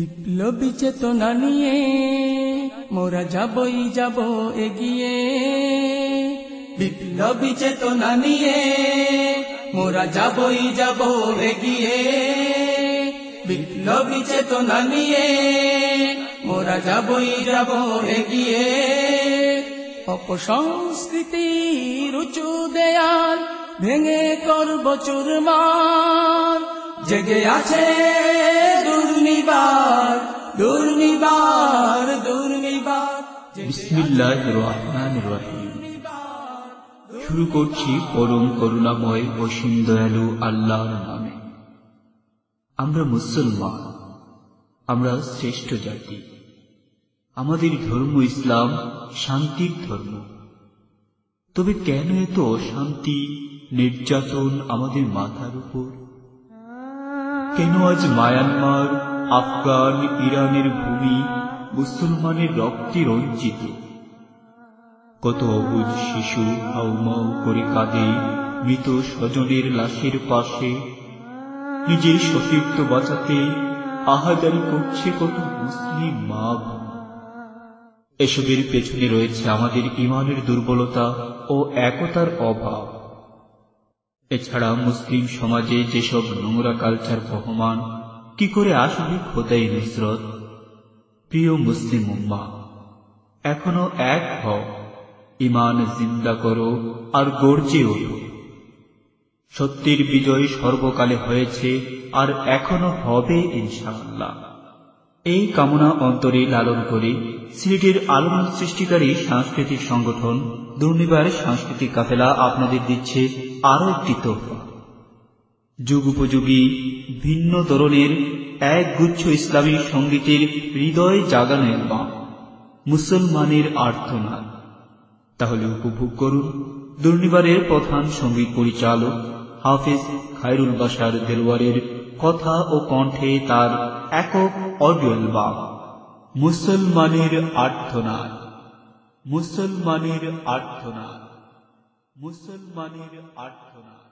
বিপ্লবী চেতনা নিয়ে মোরা যাবই যাব এগিয়ে। বিপ্লবী চেতনা নিয়ে মোরা যাবই যাব এগিয়ে। বিপ্লবী চেতনা নিয়ে মোরা যাবই যাব এগিয়ে। অপসংস্কৃতি উঁচু দেয়াল ভেঙে করব চুরমার। জেগে আছে দুর্নিবার দুর্নিবার বিসমিল্লাহ রহমান রহিম। শুরু করছি পরম করুণাময় অসীম দয়ালু আল্লাহর নামে। আমরা মুসলমান, আমরা শ্রেষ্ঠ জাতি। আমাদের ধর্ম ইসলাম শান্তির ধর্ম। তবে কেন এত অশান্তি, নির্যাতন আমাদের মাথার উপর? কেন আজ মায়ানমার আফগান ইরানের ভূমি মুসলমানের রক্তে রঞ্জিত। কত অবুজ শিশু হাউমাউ করে কাঁদে মৃত স্বজনের লাশের পাশে। নিজের সতীর্থ বাঁচাতে আহাজারি করছে কত মুসলিম মা এসবের পেছনে রয়েছে আমাদের ইমানের দুর্বলতা ও একতার অভাব। এছাড়া মুসলিম সমাজে যেসব নোংরা কালচার বহমান কি করে আসবে খোদাই নুসরত? প্রিয় মুসলিম উম্মা এখনও এক হও ইমান জিন্দা করো আর গর্জে ওঠো। সত্যের বিজয় সর্বকালে হয়েছে আর এখনও হবে ইনশাআল্লাহ। এই কামনা অন্তরে লালন করে সিলেটের আলোড়ন সৃষ্টিকারী সাংস্কৃতিক সংগঠন দুর্নিবার সাংস্কৃতিক কাফেলা আপনাদের দিচ্ছে আরও একটি তোহফা। যুগ উপযোগী ভিন্ন ধরনের এক গুচ্ছ ইসলামী সঙ্গীতের হৃদয় জাগানোর মা মুসলমানের আর্থনাদ তাহলে উপভোগ করুন দুর্নিবারের প্রধান সংগীত পরিচালক হাফিজ খায়রুল বাসার দেলওয়ারের কথা ও কণ্ঠে তার একক অডিও অ্যালবাম মুসলমানের আর্থনাদ মুসলমানের আর্থনাদ মুসলমানের আর্থনাদ